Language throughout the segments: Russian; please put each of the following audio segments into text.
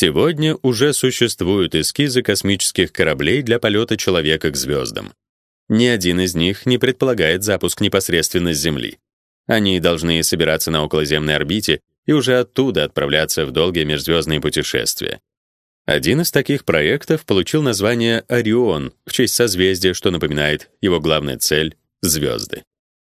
Сегодня уже существуют эскизы космических кораблей для полета человека к звездам. Ни один из них не предполагает запуск непосредственно с Земли. Они должны собираться на околоземной орбите и уже оттуда отправляться в долгие межзвездные путешествия. Один из таких проектов получил название Орион в честь созвездия, что напоминает его главная цель звезды.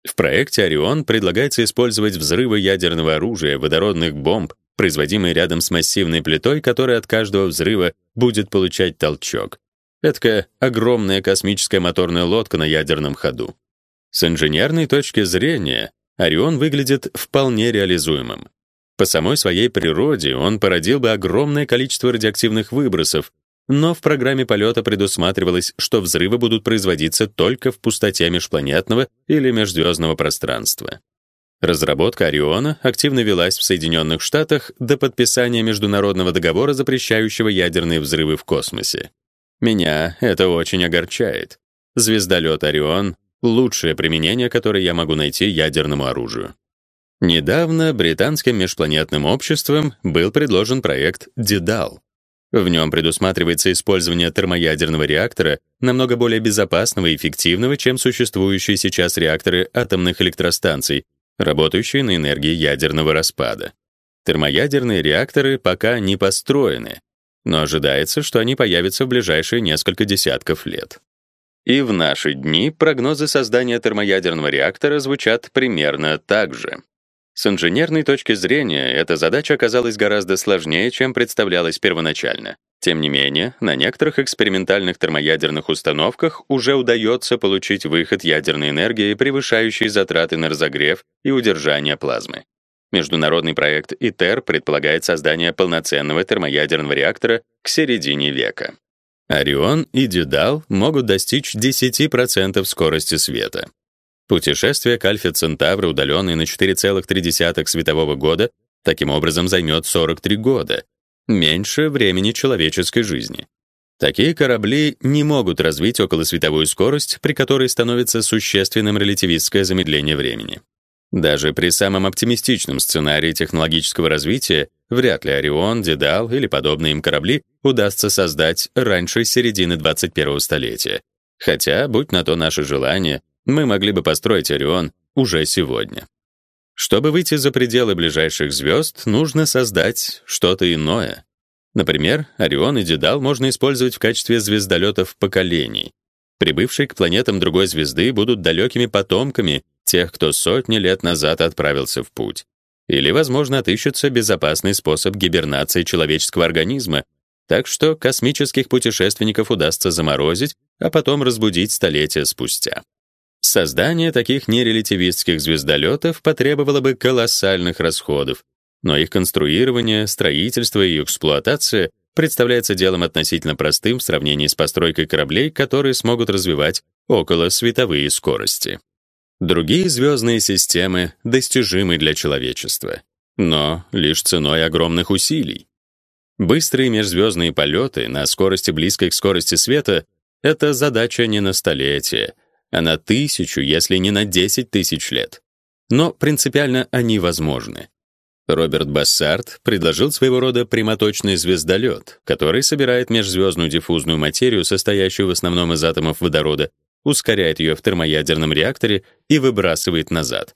В проекте Орион предлагается использовать взрывы ядерного оружия, водородных бомб, производимые рядом с массивной плитой, которая от каждого взрыва будет получать толчок. Это огромная космическая моторная лодка на ядерном ходу. С инженерной точки зрения Орион выглядит вполне реализуемым. По самой своей природе он породил бы огромное количество радиоактивных выбросов, но в программе полета предусматривалось, что взрывы будут производиться только в пустоте межпланетного или межзвездного пространства. Разработка Ориона активно велась в Соединенных Штатах до подписания международного договора, запрещающего ядерные взрывы в космосе. Меня это очень огорчает. Звездолет Орион лучшее применение, которое я могу найти ядерному оружию. Недавно британским межпланетным обществом был предложен проект Дедал. В нем предусматривается использование термоядерного реактора намного более безопасного и эффективного, чем существующие сейчас реакторы атомных электростанций, работающие на энергии ядерного распада. Термоядерные реакторы пока не построены, но ожидается, что они появятся в ближайшие несколько десятков лет. И в наши дни прогнозы создания термоядерного реактора звучат примерно так же. С инженерной точки зрения эта задача оказалась гораздо сложнее, чем представлялась первоначально. Тем не менее, на некоторых экспериментальных термоядерных установках уже удается получить выход ядерной энергии, превышающий затраты на разогрев и удержание плазмы. Международный проект ИТЕР предполагает создание полноценного термоядерного реактора к середине века. Орион и Дедал могут достичь 10% скорости света. Путешествие к Альфе Центавра, удаленное на 4,3 светового года, таким образом займет 43 года, меньше времени человеческой жизни. Такие корабли не могут развить околосветовую скорость, при которой становится существенным релятивистское замедление времени. Даже при самом оптимистичном сценарии технологического развития вряд ли Орион, Дедал или подобные им корабли удастся создать раньше середины 21 столетия. Хотя, будь на то наше желание, мы могли бы построить Орион уже сегодня. Чтобы выйти за пределы ближайших звезд, нужно создать что-то иное. Например, Орион и Дедал можно использовать в качестве звездолетов поколений. Прибывшие к планетам другой звезды будут далекими потомками тех, кто сотни лет назад отправился в путь. Или, возможно, отыщется безопасный способ гибернации человеческого организма, так что космических путешественников удастся заморозить, а потом разбудить столетия спустя. Создание таких нерелятивистских звездолетов потребовало бы колоссальных расходов, но их конструирование, строительство и эксплуатация представляется делом относительно простым в сравнении с постройкой кораблей, которые смогут развивать около световые скорости. Другие звездные системы достижимы для человечества, но лишь ценой огромных усилий. Быстрые межзвездные полеты на скорости близкой к скорости света — это задача не на столетия — а на тысячу, если не на десять тысяч лет. Но принципиально они возможны. Роберт Бассард предложил своего рода прямоточный звездолет, который собирает межзвездную диффузную материю, состоящую в основном из атомов водорода, ускоряет ее в термоядерном реакторе и выбрасывает назад.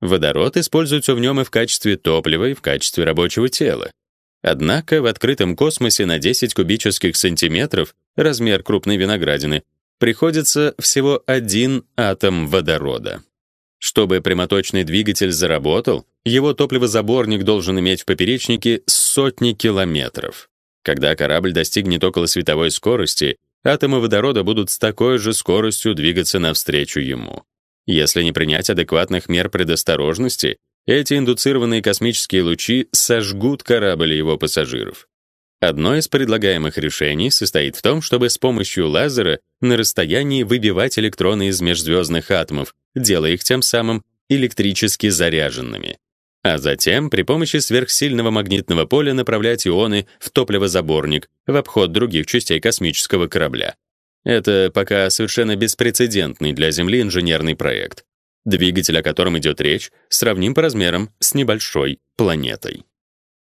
Водород используется в нем и в качестве топлива, и в качестве рабочего тела. Однако в открытом космосе на 10 кубических сантиметров, размер крупной виноградины, приходится всего один атом водорода. Чтобы прямоточный двигатель заработал, его топливозаборник должен иметь в поперечнике сотни километров. Когда корабль достигнет около световой скорости, атомы водорода будут с такой же скоростью двигаться навстречу ему. Если не принять адекватных мер предосторожности, эти индуцированные космические лучи сожгут корабль и его пассажиров. Одно из предлагаемых решений состоит в том, чтобы с помощью лазера на расстоянии выбивать электроны из межзвездных атомов, делая их тем самым электрически заряженными. А затем при помощи сверхсильного магнитного поля направлять ионы в топливозаборник в обход других частей космического корабля. Это пока совершенно беспрецедентный для Земли инженерный проект. Двигатель, о котором идет речь, сравним по размерам с небольшой планетой.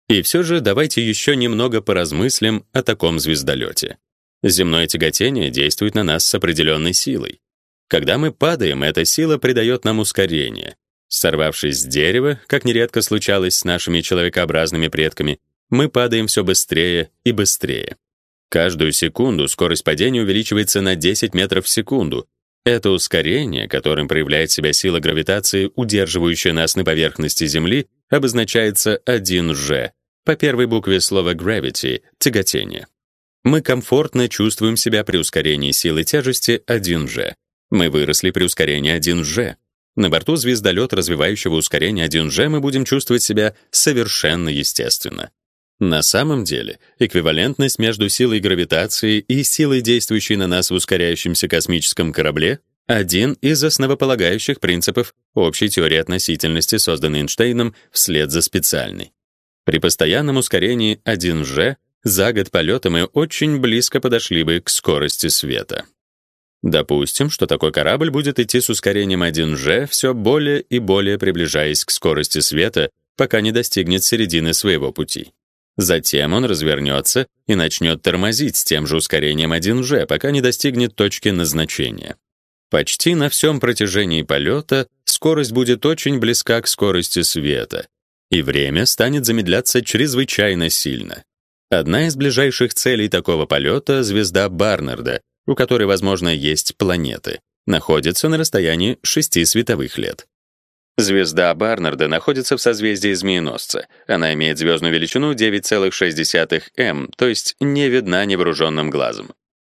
И все же давайте еще немного поразмыслим о таком звездолете. Земное тяготение действует на нас с определенной силой. Когда мы падаем, эта сила придает нам ускорение. Сорвавшись с дерева, как нередко случалось с нашими человекообразными предками, мы падаем все быстрее и быстрее. Каждую секунду скорость падения увеличивается на 10 метров в секунду. Это ускорение, которым проявляет себя сила гравитации, удерживающая нас на поверхности Земли, обозначается 1G, по первой букве слова gravity тяготение. Мы комфортно чувствуем себя при ускорении силы тяжести 1G. Мы выросли при ускорении 1G. На борту звездолета, развивающего ускорение 1G, мы будем чувствовать себя совершенно естественно. На самом деле, эквивалентность между силой гравитации и силой, действующей на нас в ускоряющемся космическом корабле, один из основополагающих принципов общей теории относительности, созданной Эйнштейном вслед за специальной. При постоянном ускорении 1g за год полета мы очень близко подошли бы к скорости света. Допустим, что такой корабль будет идти с ускорением 1g, все более и более приближаясь к скорости света, пока не достигнет середины своего пути. Затем он развернется и начнет тормозить с тем же ускорением 1g, пока не достигнет точки назначения. Почти на всем протяжении полета скорость будет очень близка к скорости света, и время станет замедляться чрезвычайно сильно. Одна из ближайших целей такого полета — звезда Барнарда, у которой, возможно, есть планеты, находится на расстоянии 6 световых лет. Звезда Барнарда находится в созвездии Змееносца. Она имеет звездную величину 9,6 м, то есть не видна невооруженным глазом.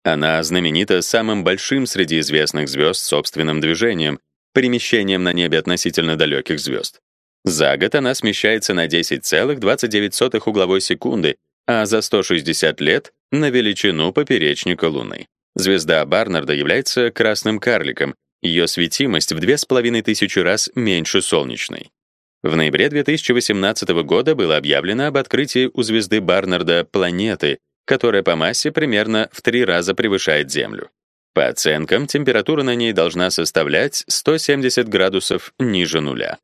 Она знаменита самым большим среди известных звезд собственным движением, перемещением на небе относительно далеких звезд. За год она смещается на 10,29 угловой секунды, а за 160 лет — на величину поперечника Луны. Звезда Барнарда является красным карликом, ее светимость в 2500 раз меньше солнечной. В ноябре 2018 года было объявлено об открытии у звезды Барнарда планеты, которая по массе примерно в три раза превышает Землю. По оценкам, температура на ней должна составлять 170 градусов ниже нуля.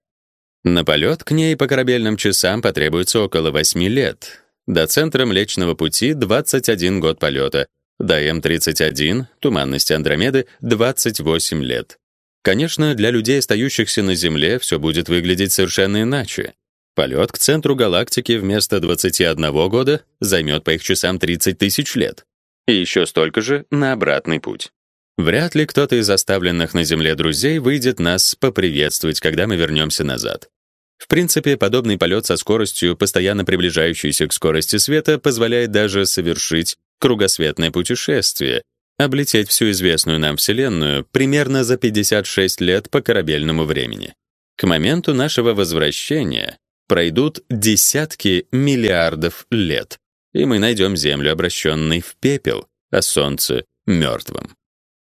На полет к ней по корабельным часам потребуется около 8 лет. До центра Млечного пути 21 год полета, до М31, туманности Андромеды, 28 лет. Конечно, для людей, остающихся на Земле, все будет выглядеть совершенно иначе. Полет к центру галактики вместо 21 года займет по их часам 30 тысяч лет. И еще столько же на обратный путь. Вряд ли кто-то из оставленных на Земле друзей выйдет нас поприветствовать, когда мы вернемся назад. В принципе, подобный полет со скоростью, постоянно приближающейся к скорости света, позволяет даже совершить кругосветное путешествие, облететь всю известную нам Вселенную примерно за 56 лет по корабельному времени. К моменту нашего возвращения пройдут десятки миллиардов лет, и мы найдем Землю обращенной в пепел, а Солнце — мертвым.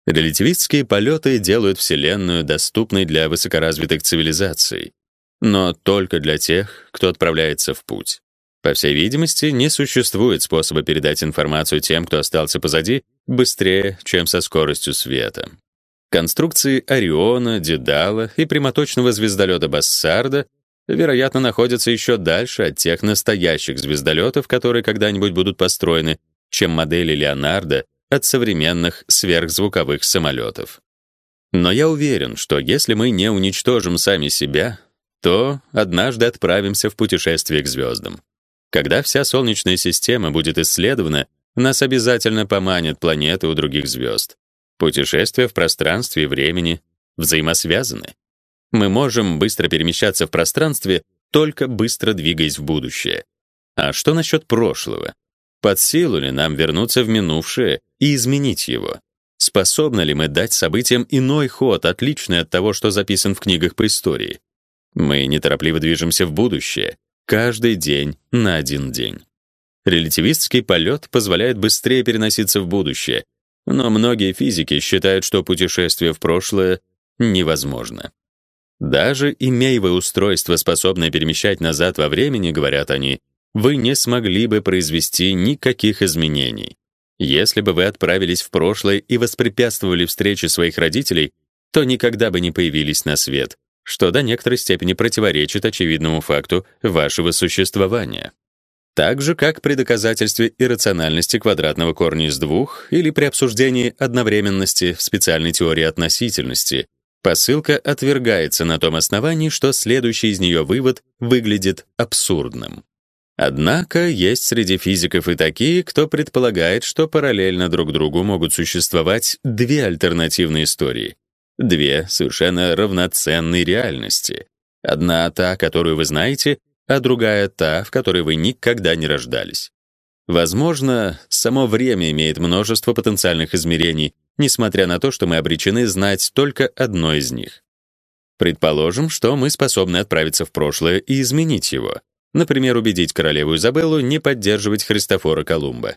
Релятивистские полеты делают Вселенную доступной для высокоразвитых цивилизаций, но только для тех, кто отправляется в путь. По всей видимости, не существует способа передать информацию тем, кто остался позади, быстрее, чем со скоростью света. Конструкции Ориона, Дедала и прямоточного звездолета Бассарда вероятно, находятся еще дальше от тех настоящих звездолетов, которые когда-нибудь будут построены, чем модели Леонардо от современных сверхзвуковых самолетов. Но я уверен, что если мы не уничтожим сами себя, то однажды отправимся в путешествие к звездам. Когда вся Солнечная система будет исследована, нас обязательно поманят планеты у других звезд. Путешествия в пространстве и времени взаимосвязаны. Мы можем быстро перемещаться в пространстве, только быстро двигаясь в будущее. А что насчет прошлого? Под силу ли нам вернуться в минувшее и изменить его? Способны ли мы дать событиям иной ход, отличный от того, что записан в книгах по истории? Мы неторопливо движемся в будущее, каждый день на один день. Релятивистский полет позволяет быстрее переноситься в будущее, но многие физики считают, что путешествие в прошлое невозможно. Даже имея вы устройство, способное перемещать назад во времени, говорят они, вы не смогли бы произвести никаких изменений. Если бы вы отправились в прошлое и воспрепятствовали встрече своих родителей, то никогда бы не появились на свет, что до некоторой степени противоречит очевидному факту вашего существования. Так же, как при доказательстве иррациональности квадратного корня из двух или при обсуждении одновременности в специальной теории относительности, посылка отвергается на том основании, что следующий из нее вывод выглядит абсурдным. Однако есть среди физиков и такие, кто предполагает, что параллельно друг другу могут существовать две альтернативные истории, две совершенно равноценные реальности. Одна та, которую вы знаете, а другая та, в которой вы никогда не рождались. Возможно, само время имеет множество потенциальных измерений, несмотря на то, что мы обречены знать только одно из них. Предположим, что мы способны отправиться в прошлое и изменить его. Например, убедить королеву Изабеллу не поддерживать Христофора Колумба.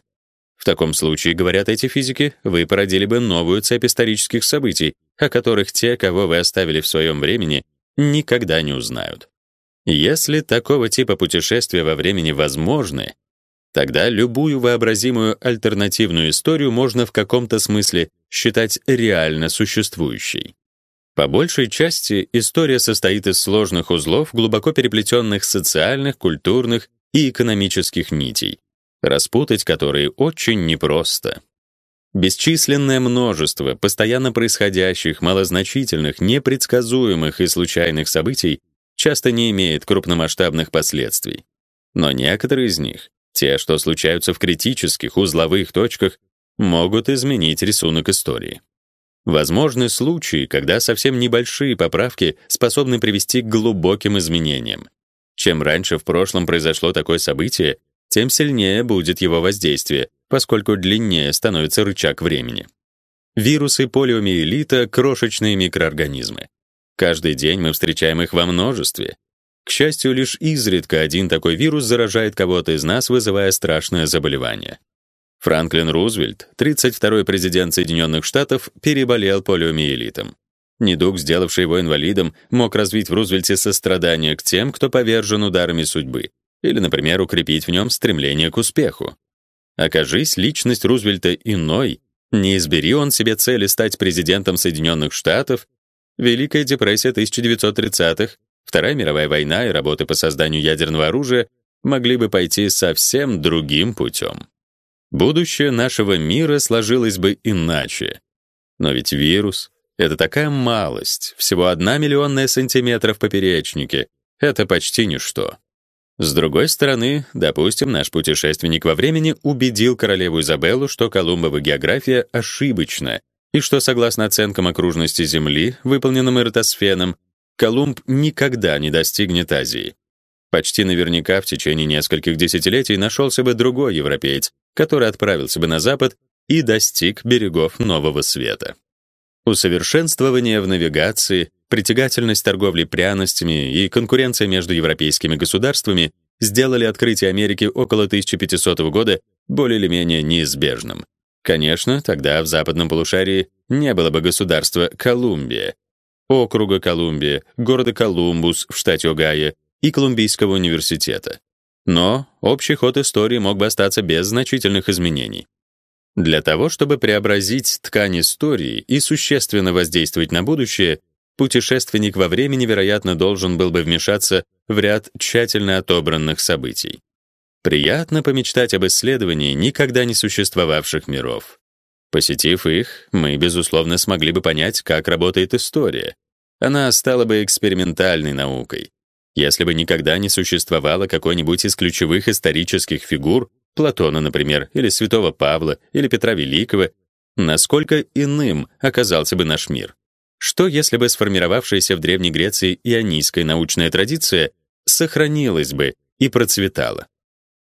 В таком случае, говорят эти физики, вы породили бы новую цепь исторических событий, о которых те, кого вы оставили в своем времени, никогда не узнают. Если такого типа путешествия во времени возможны, тогда любую вообразимую альтернативную историю можно в каком-то смысле считать реально существующей. По большей части история состоит из сложных узлов, глубоко переплетенных социальных, культурных и экономических нитей, распутать которые очень непросто. Бесчисленное множество постоянно происходящих, малозначительных, непредсказуемых и случайных событий часто не имеет крупномасштабных последствий. Но некоторые из них, те, что случаются в критических узловых точках, могут изменить рисунок истории. Возможны случаи, когда совсем небольшие поправки способны привести к глубоким изменениям. Чем раньше в прошлом произошло такое событие, тем сильнее будет его воздействие, поскольку длиннее становится рычаг времени. Вирусы полиомиелита — крошечные микроорганизмы. Каждый день мы встречаем их во множестве. К счастью, лишь изредка один такой вирус заражает кого-то из нас, вызывая страшное заболевание. Франклин Рузвельт, 32-й президент Соединенных Штатов, переболел полиомиелитом. Недуг, сделавший его инвалидом, мог развить в Рузвельте сострадание к тем, кто повержен ударами судьбы, или, например, укрепить в нем стремление к успеху. Окажись личность Рузвельта иной, не избери он себе цели стать президентом Соединенных Штатов, Великая депрессия 1930-х, Вторая мировая война и работы по созданию ядерного оружия могли бы пойти совсем другим путем. Будущее нашего мира сложилось бы иначе. Но ведь вирус — это такая малость, всего одна миллионная сантиметра в поперечнике. Это почти ничто. С другой стороны, допустим, наш путешественник во времени убедил королеву Изабеллу, что Колумбова география ошибочна, и что, согласно оценкам окружности Земли, выполненным Эратосфеном, Колумб никогда не достигнет Азии. Почти наверняка в течение нескольких десятилетий нашелся бы другой европеец, который отправился бы на запад и достиг берегов Нового Света. Усовершенствование в навигации, притягательность торговли пряностями и конкуренция между европейскими государствами сделали открытие Америки около 1500 года более или менее неизбежным. Конечно, тогда в западном полушарии не было бы государства Колумбия, округа Колумбия, города Колумбус в штате Огайо и Колумбийского университета. Но общий ход истории мог бы остаться без значительных изменений. Для того, чтобы преобразить ткань истории и существенно воздействовать на будущее, путешественник во времени, вероятно, должен был бы вмешаться в ряд тщательно отобранных событий. Приятно помечтать об исследовании никогда не существовавших миров. Посетив их, мы, безусловно, смогли бы понять, как работает история. Она стала бы экспериментальной наукой, если бы никогда не существовало какой-нибудь из ключевых исторических фигур, Платона, например, или Святого Павла, или Петра Великого, насколько иным оказался бы наш мир? Что если бы сформировавшаяся в Древней Греции ионийская научная традиция сохранилась бы и процветала?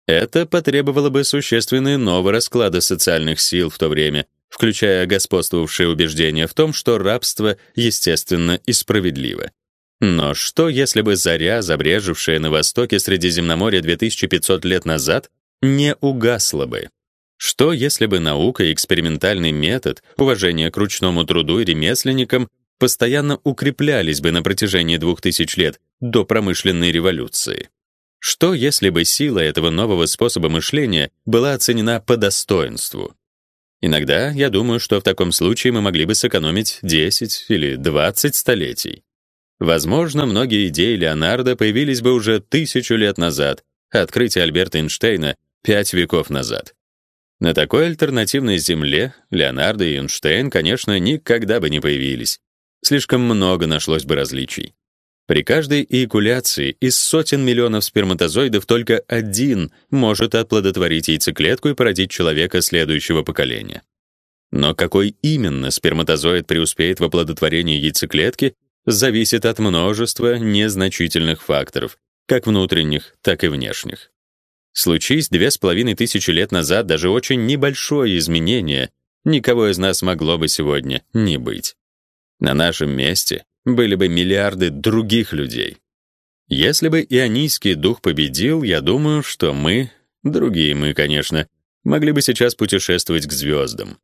Это потребовало бы существенной нового расклада социальных сил в то время, включая господствовавшее убеждение в том, что рабство естественно и справедливо. Но что, если бы заря, забрежевшая на востоке Средиземноморья 2500 лет назад, не угасла бы? Что, если бы наука и экспериментальный метод, уважение к ручному труду и ремесленникам постоянно укреплялись бы на протяжении двух тысяч лет до промышленной революции? Что, если бы сила этого нового способа мышления была оценена по достоинству? Иногда я думаю, что в таком случае мы могли бы сэкономить 10 или 20 столетий. Возможно, многие идеи Леонардо появились бы уже тысячу лет назад, открытие Альберта Эйнштейна пять веков назад. На такой альтернативной Земле Леонардо и Эйнштейн, конечно, никогда бы не появились. Слишком много нашлось бы различий. При каждой эякуляции из сотен миллионов сперматозоидов только один может оплодотворить яйцеклетку и породить человека следующего поколения. Но какой именно сперматозоид преуспеет в оплодотворении яйцеклетки, зависит от множества незначительных факторов, как внутренних, так и внешних. Случись две с половиной тысячи лет назад даже очень небольшое изменение, никого из нас могло бы сегодня не быть. На нашем месте были бы миллиарды других людей. Если бы ионийский дух победил, я думаю, что мы, другие мы, конечно, могли бы сейчас путешествовать к звездам.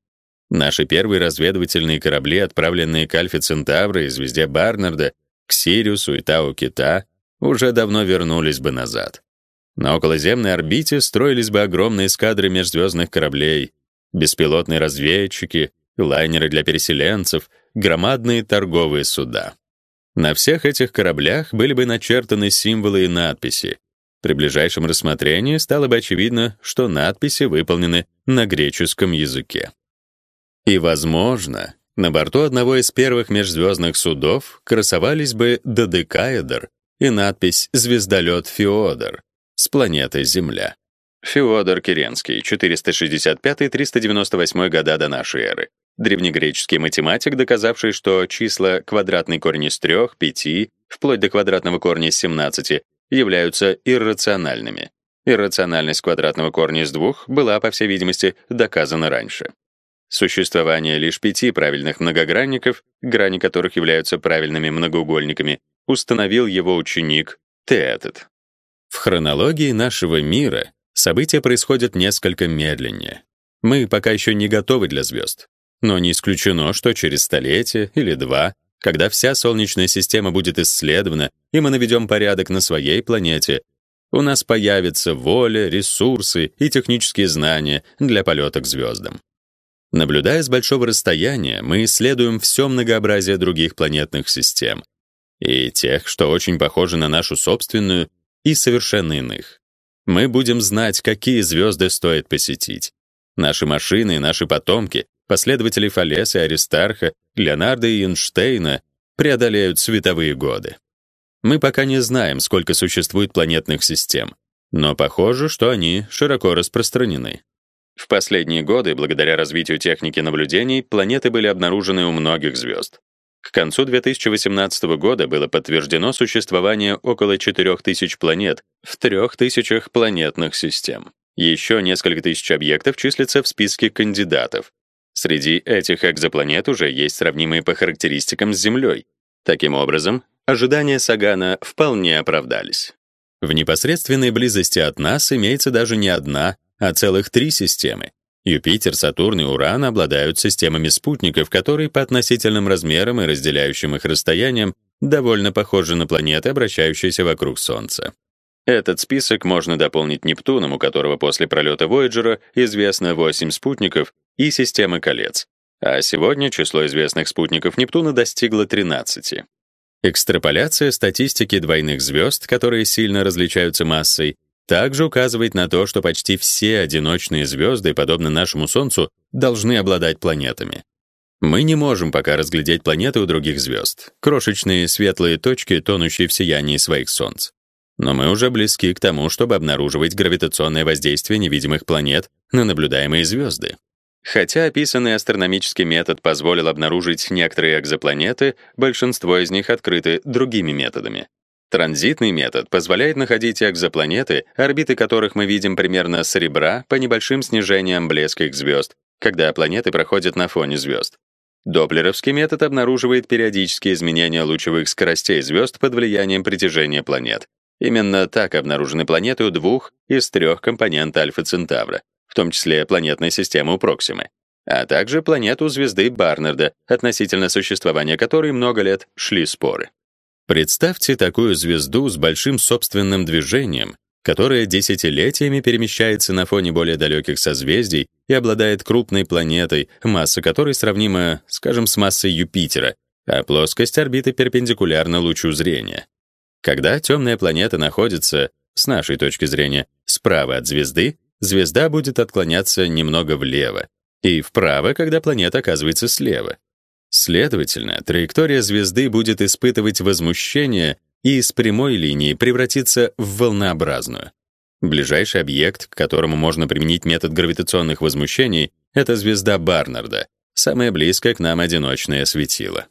Наши первые разведывательные корабли, отправленные к Альфе Центавра и звезде Барнарда, к Сириусу и Тау-Кита, уже давно вернулись бы назад. На околоземной орбите строились бы огромные эскадры межзвездных кораблей, беспилотные разведчики, лайнеры для переселенцев, громадные торговые суда. На всех этих кораблях были бы начертаны символы и надписи. При ближайшем рассмотрении стало бы очевидно, что надписи выполнены на греческом языке. И, возможно, на борту одного из первых межзвездных судов красовались бы додекаэдр и надпись «Звездолет Феодор» с планеты Земля. Феодор Киренский, 465-398 года до нашей эры. Древнегреческий математик, доказавший, что числа квадратный корень из 3, 5, вплоть до квадратного корня из 17 являются иррациональными. Иррациональность квадратного корня из 2 была, по всей видимости, доказана раньше. Существование лишь пяти правильных многогранников, грани которых являются правильными многоугольниками, установил его ученик Теэтет. В хронологии нашего мира события происходят несколько медленнее. Мы пока еще не готовы для звезд, но не исключено, что через столетие или два, когда вся Солнечная система будет исследована, и мы наведем порядок на своей планете, у нас появится воля, ресурсы и технические знания для полета к звездам. Наблюдая с большого расстояния, мы исследуем все многообразие других планетных систем, и тех, что очень похожи на нашу собственную, и совершенно иных. Мы будем знать, какие звезды стоит посетить. Наши машины, наши потомки, последователи Фалеса и Аристарха, Леонардо и Эйнштейна преодолеют световые годы. Мы пока не знаем, сколько существует планетных систем, но похоже, что они широко распространены. В последние годы, благодаря развитию техники наблюдений, планеты были обнаружены у многих звезд. К концу 2018 года было подтверждено существование около 4000 планет в 3000 планетных систем. Еще несколько тысяч объектов числятся в списке кандидатов. Среди этих экзопланет уже есть сравнимые по характеристикам с Землей. Таким образом, ожидания Сагана вполне оправдались. В непосредственной близости от нас имеется даже не одна, а целых три системы. Юпитер, Сатурн и Уран обладают системами спутников, которые по относительным размерам и разделяющим их расстояниям довольно похожи на планеты, обращающиеся вокруг Солнца. Этот список можно дополнить Нептуном, у которого после пролета Voyager известно 8 спутников и система колец. А сегодня число известных спутников Нептуна достигло 13. Экстраполяция статистики двойных звезд, которые сильно различаются массой, также указывает на то, что почти все одиночные звезды, подобно нашему Солнцу, должны обладать планетами. Мы не можем пока разглядеть планеты у других звезд, крошечные светлые точки, тонущие в сиянии своих солнц. Но мы уже близки к тому, чтобы обнаруживать гравитационное воздействие невидимых планет на наблюдаемые звезды. Хотя описанный астрономический метод позволил обнаружить некоторые экзопланеты, большинство из них открыты другими методами. Транзитный метод позволяет находить экзопланеты, орбиты которых мы видим примерно с ребра по небольшим снижениям блеска их звезд, когда планеты проходят на фоне звезд. Доплеровский метод обнаруживает периодические изменения лучевых скоростей звезд под влиянием притяжения планет. Именно так обнаружены планеты у двух из трех компонент Альфа Центавра, в том числе планетной системы у Проксимы, а также планету звезды Барнарда, относительно существования которой много лет шли споры. Представьте такую звезду с большим собственным движением, которая десятилетиями перемещается на фоне более далеких созвездий и обладает крупной планетой, масса которой сравнима, скажем, с массой Юпитера, а плоскость орбиты перпендикулярна лучу зрения. Когда темная планета находится, с нашей точки зрения, справа от звезды, звезда будет отклоняться немного влево, и вправо, когда планета оказывается слева. Следовательно, траектория звезды будет испытывать возмущение и из прямой линии превратиться в волнообразную. Ближайший объект, к которому можно применить метод гравитационных возмущений, это звезда Барнарда, самое близкое к нам одиночное светило.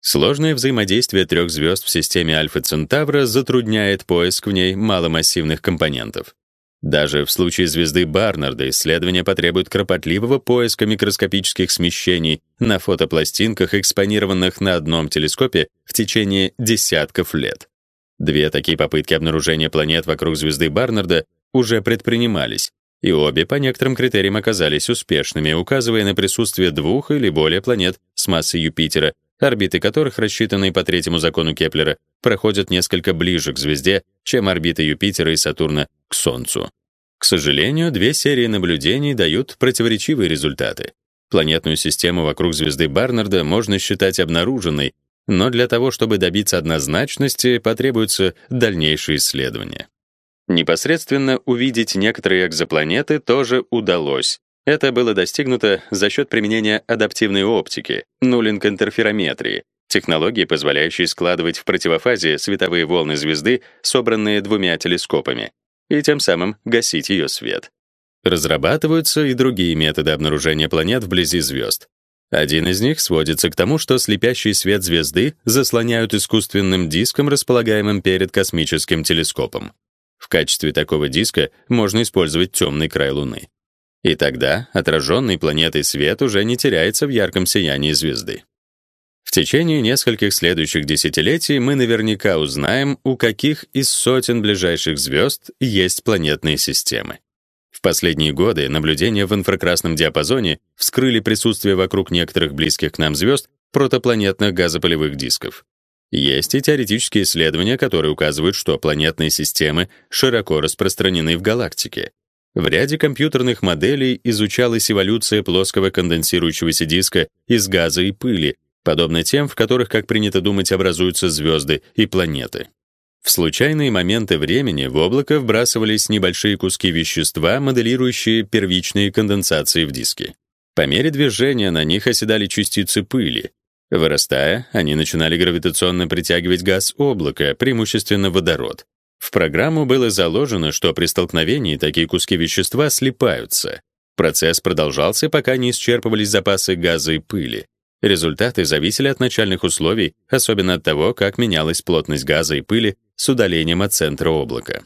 Сложное взаимодействие трех звезд в системе Альфа Центавра затрудняет поиск в ней маломассивных компонентов. Даже в случае звезды Барнарда исследования потребуют кропотливого поиска микроскопических смещений на фотопластинках, экспонированных на одном телескопе в течение десятков лет. Две такие попытки обнаружения планет вокруг звезды Барнарда уже предпринимались, и обе по некоторым критериям оказались успешными, указывая на присутствие двух или более планет с массой Юпитера, орбиты которых, рассчитанные по третьему закону Кеплера, проходят несколько ближе к звезде, чем орбиты Юпитера и Сатурна к Солнцу. К сожалению, две серии наблюдений дают противоречивые результаты. Планетную систему вокруг звезды Барнарда можно считать обнаруженной, но для того, чтобы добиться однозначности, потребуются дальнейшие исследования. Непосредственно увидеть некоторые экзопланеты тоже удалось. Это было достигнуто за счет применения адаптивной оптики, нулинг-интерферометрии, технологии, позволяющей складывать в противофазе световые волны звезды, собранные двумя телескопами, и тем самым гасить ее свет. Разрабатываются и другие методы обнаружения планет вблизи звезд. Один из них сводится к тому, что слепящий свет звезды заслоняют искусственным диском, располагаемым перед космическим телескопом. В качестве такого диска можно использовать темный край Луны. И тогда отраженный планетой свет уже не теряется в ярком сиянии звезды. В течение нескольких следующих десятилетий мы наверняка узнаем, у каких из сотен ближайших звезд есть планетные системы. В последние годы наблюдения в инфракрасном диапазоне вскрыли присутствие вокруг некоторых близких к нам звезд протопланетных газопылевых дисков. Есть и теоретические исследования, которые указывают, что планетные системы широко распространены в галактике. В ряде компьютерных моделей изучалась эволюция плоского конденсирующегося диска из газа и пыли, подобно тем, в которых, как принято думать, образуются звезды и планеты. В случайные моменты времени в облако вбрасывались небольшие куски вещества, моделирующие первичные конденсации в диске. По мере движения на них оседали частицы пыли, Вырастая, они начинали гравитационно притягивать газ облака, преимущественно водород. В программу было заложено, что при столкновении такие куски вещества слипаются. Процесс продолжался, пока не исчерпывались запасы газа и пыли. Результаты зависели от начальных условий, особенно от того, как менялась плотность газа и пыли с удалением от центра облака.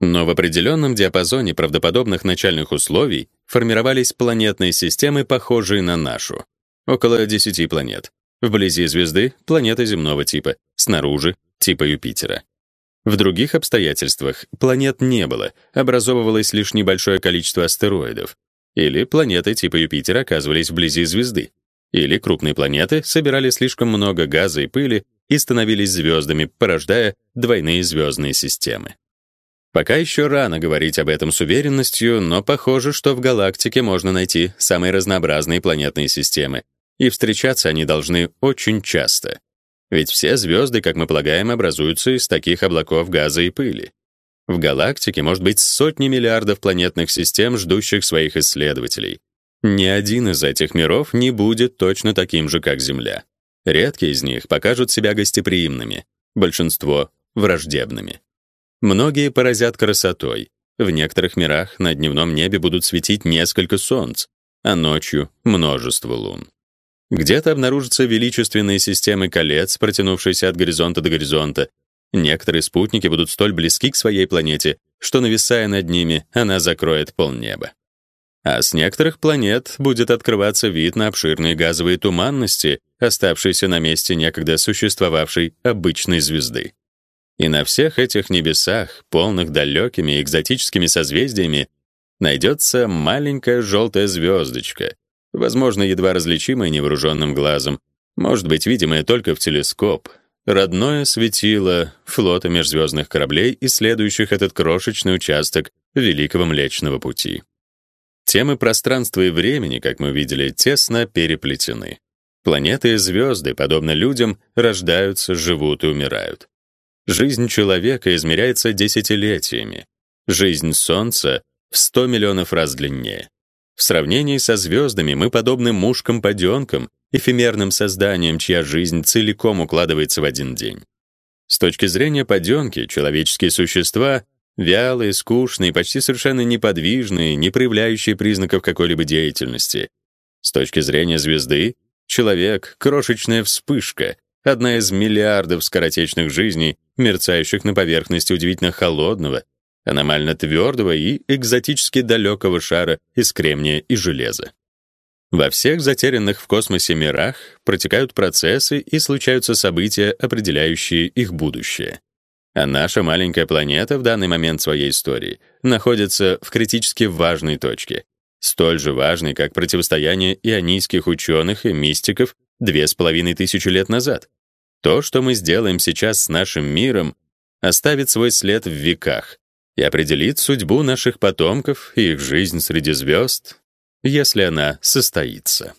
Но в определенном диапазоне правдоподобных начальных условий формировались планетные системы, похожие на нашу. Около 10 планет. Вблизи звезды — планета земного типа, снаружи — типа Юпитера. В других обстоятельствах планет не было, образовывалось лишь небольшое количество астероидов. Или планеты типа Юпитера оказывались вблизи звезды. Или крупные планеты собирали слишком много газа и пыли и становились звездами, порождая двойные звездные системы. Пока еще рано говорить об этом с уверенностью, но похоже, что в галактике можно найти самые разнообразные планетные системы, и встречаться они должны очень часто. Ведь все звезды, как мы полагаем, образуются из таких облаков газа и пыли. В галактике может быть сотни миллиардов планетных систем, ждущих своих исследователей. Ни один из этих миров не будет точно таким же, как Земля. Редкие из них покажут себя гостеприимными, большинство — враждебными. Многие поразят красотой. В некоторых мирах на дневном небе будут светить несколько солнц, а ночью — множество лун. Где-то обнаружатся величественные системы колец, протянувшиеся от горизонта до горизонта. Некоторые спутники будут столь близки к своей планете, что нависая над ними, она закроет полнеба. А с некоторых планет будет открываться вид на обширные газовые туманности, оставшиеся на месте некогда существовавшей обычной звезды. И на всех этих небесах, полных далекими экзотическими созвездиями, найдется маленькая желтая звездочка, возможно, едва различимое невооруженным глазом, может быть видимое только в телескоп, родное светило флота межзвездных кораблей, исследующих этот крошечный участок Великого Млечного Пути. Темы пространства и времени, как мы видели, тесно переплетены. Планеты и звезды, подобно людям, рождаются, живут и умирают. Жизнь человека измеряется десятилетиями. Жизнь Солнца в 100 миллионов раз длиннее. В сравнении со звездами мы подобны мушкам-подёнкам, эфемерным созданиям, чья жизнь целиком укладывается в один день. С точки зрения подёнки, человеческие существа вялые, скучные, почти совершенно неподвижные, не проявляющие признаков какой-либо деятельности. С точки зрения звезды, человек — крошечная вспышка, одна из миллиардов скоротечных жизней, мерцающих на поверхности удивительно холодного, аномально твердого и экзотически далекого шара из кремния и железа. Во всех затерянных в космосе мирах протекают процессы и случаются события, определяющие их будущее. А наша маленькая планета в данный момент своей истории находится в критически важной точке, столь же важной, как противостояние ионийских ученых и мистиков две с половиной тысячи лет назад. То, что мы сделаем сейчас с нашим миром, оставит свой след в веках и определит судьбу наших потомков и их жизнь среди звезд, если она состоится.